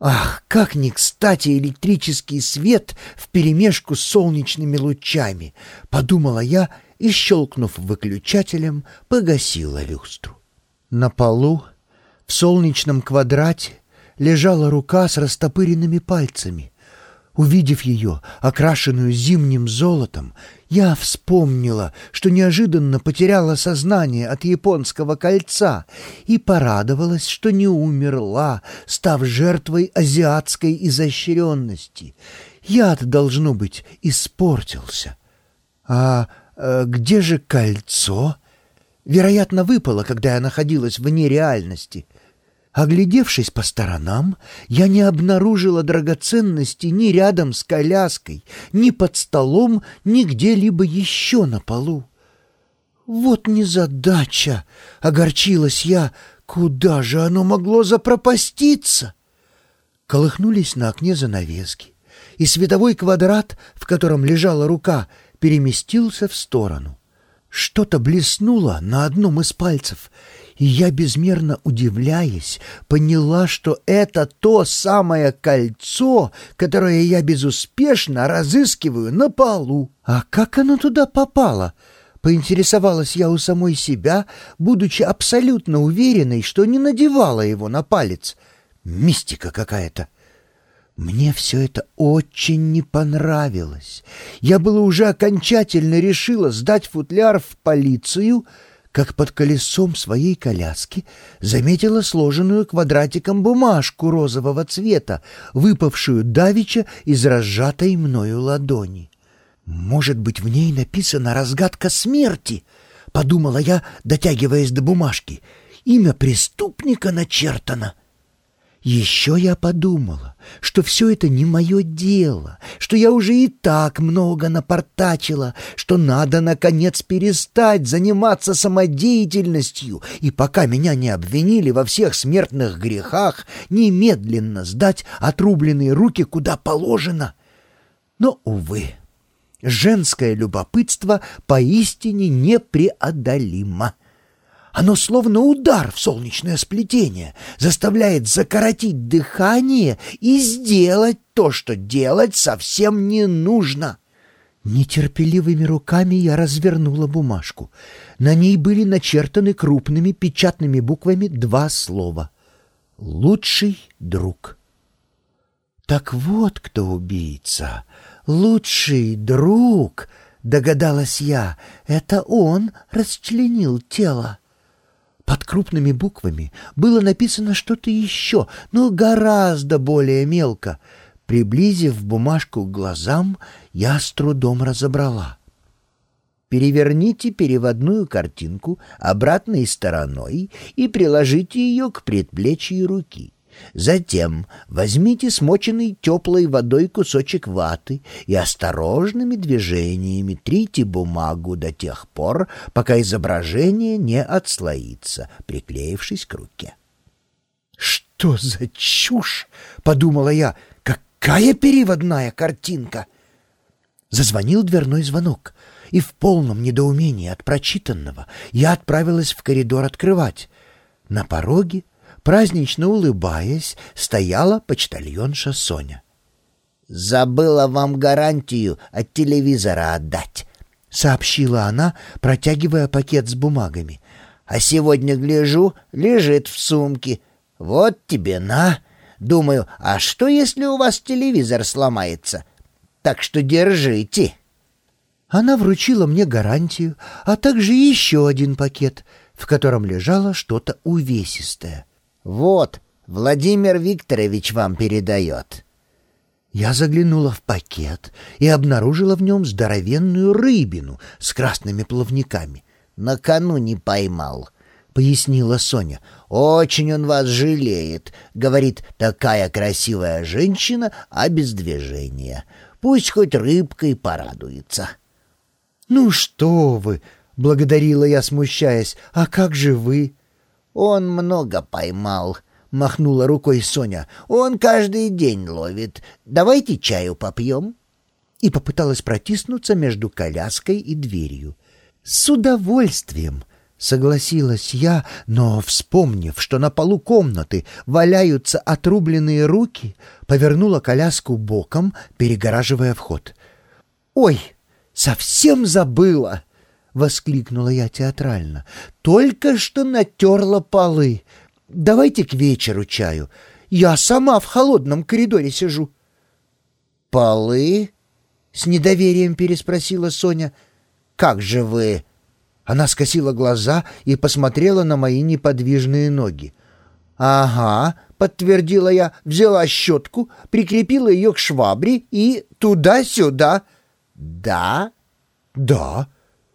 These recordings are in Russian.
Ах, как не кстати электрический свет вперемешку с солнечными лучами, подумала я и, щелкнув выключателем, погасила люстру. На полу, в солнечном квадрате, лежала рука с растопыренными пальцами. Увидев ее, окрашенную зимним золотом, я вспомнила, что неожиданно потеряла сознание от японского кольца и порадовалась, что не умерла, став жертвой азиатской изощренности. Яд, должно быть, испортился. А э, где же кольцо? Вероятно, выпало, когда я находилась вне реальности — Оглядевшись по сторонам, я не обнаружила драгоценности ни рядом с коляской, ни под столом, ни где-либо еще на полу. «Вот незадача!» — огорчилась я. «Куда же оно могло запропаститься?» Колыхнулись на окне занавески, и световой квадрат, в котором лежала рука, переместился в сторону. Что-то блеснуло на одном из пальцев — и я, безмерно удивляясь, поняла, что это то самое кольцо, которое я безуспешно разыскиваю на полу. А как оно туда попало? Поинтересовалась я у самой себя, будучи абсолютно уверенной, что не надевала его на палец. Мистика какая-то. Мне все это очень не понравилось. Я было уже окончательно решила сдать футляр в полицию — как под колесом своей коляски заметила сложенную квадратиком бумажку розового цвета, выпавшую давеча из разжатой мною ладони. «Может быть, в ней написана разгадка смерти?» — подумала я, дотягиваясь до бумажки. «Имя преступника начертано». Еще я подумала, что все это не мое дело, что я уже и так много напортачила, что надо, наконец, перестать заниматься самодеятельностью и пока меня не обвинили во всех смертных грехах, немедленно сдать отрубленные руки куда положено. Но, увы, женское любопытство поистине непреодолимо. Оно словно удар в солнечное сплетение, заставляет закоротить дыхание и сделать то, что делать совсем не нужно. Нетерпеливыми руками я развернула бумажку. На ней были начертаны крупными печатными буквами два слова. «Лучший друг». «Так вот кто убийца! Лучший друг!» — догадалась я. «Это он расчленил тело». Под крупными буквами было написано что-то еще, но гораздо более мелко. Приблизив бумажку к глазам, я с трудом разобрала. Переверните переводную картинку обратной стороной и приложите ее к предплечью руки. Затем возьмите смоченный теплой водой кусочек ваты и осторожными движениями трите бумагу до тех пор, пока изображение не отслоится, приклеившись к руке. «Что за чушь?» — подумала я. «Какая переводная картинка!» Зазвонил дверной звонок, и в полном недоумении от прочитанного я отправилась в коридор открывать. На пороге празднично улыбаясь, стояла почтальонша Соня. «Забыла вам гарантию от телевизора отдать», — сообщила она, протягивая пакет с бумагами. «А сегодня, гляжу, лежит в сумке. Вот тебе на. Думаю, а что, если у вас телевизор сломается? Так что держите». Она вручила мне гарантию, а также еще один пакет, в котором лежало что-то увесистое. «Вот, Владимир Викторович вам передает». Я заглянула в пакет и обнаружила в нем здоровенную рыбину с красными плавниками. «Накануне поймал», — пояснила Соня. «Очень он вас жалеет. Говорит, такая красивая женщина, а без движения. Пусть хоть рыбкой порадуется». «Ну что вы!» — благодарила я, смущаясь. «А как же вы?» «Он много поймал», — махнула рукой Соня. «Он каждый день ловит. Давайте чаю попьем». И попыталась протиснуться между коляской и дверью. «С удовольствием!» Согласилась я, но, вспомнив, что на полу комнаты валяются отрубленные руки, повернула коляску боком, перегораживая вход. «Ой, совсем забыла!» — воскликнула я театрально. «Только что натерла полы. Давайте к вечеру чаю. Я сама в холодном коридоре сижу». «Полы?» — с недоверием переспросила Соня. «Как же вы?» Она скосила глаза и посмотрела на мои неподвижные ноги. «Ага», — подтвердила я, взяла щетку, прикрепила ее к швабре и туда-сюда. «Да?» «Да.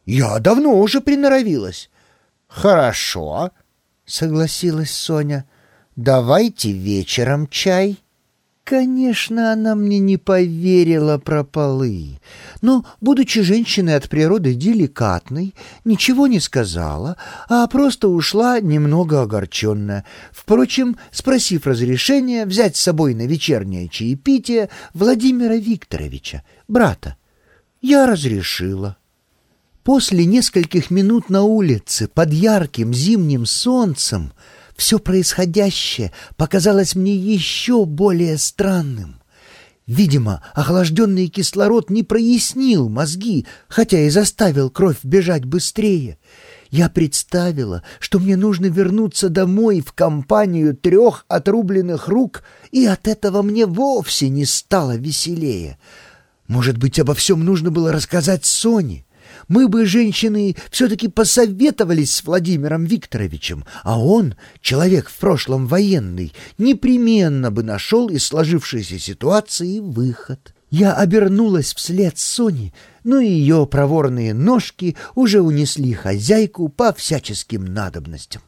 Я давно уже приноровилась». «Хорошо», — согласилась Соня. «Давайте вечером чай». Конечно, она мне не поверила про полы, но, будучи женщиной от природы деликатной, ничего не сказала, а просто ушла немного огорченная. Впрочем, спросив разрешения взять с собой на вечернее чаепитие Владимира Викторовича, брата, я разрешила. После нескольких минут на улице под ярким зимним солнцем все происходящее показалось мне еще более странным. Видимо, охлажденный кислород не прояснил мозги, хотя и заставил кровь бежать быстрее. Я представила, что мне нужно вернуться домой в компанию трех отрубленных рук, и от этого мне вовсе не стало веселее. Может быть, обо всем нужно было рассказать Соне? Мы бы, женщины, все-таки посоветовались с Владимиром Викторовичем, а он, человек в прошлом военный, непременно бы нашел из сложившейся ситуации выход. Я обернулась вслед Сони, но ее проворные ножки уже унесли хозяйку по всяческим надобностям.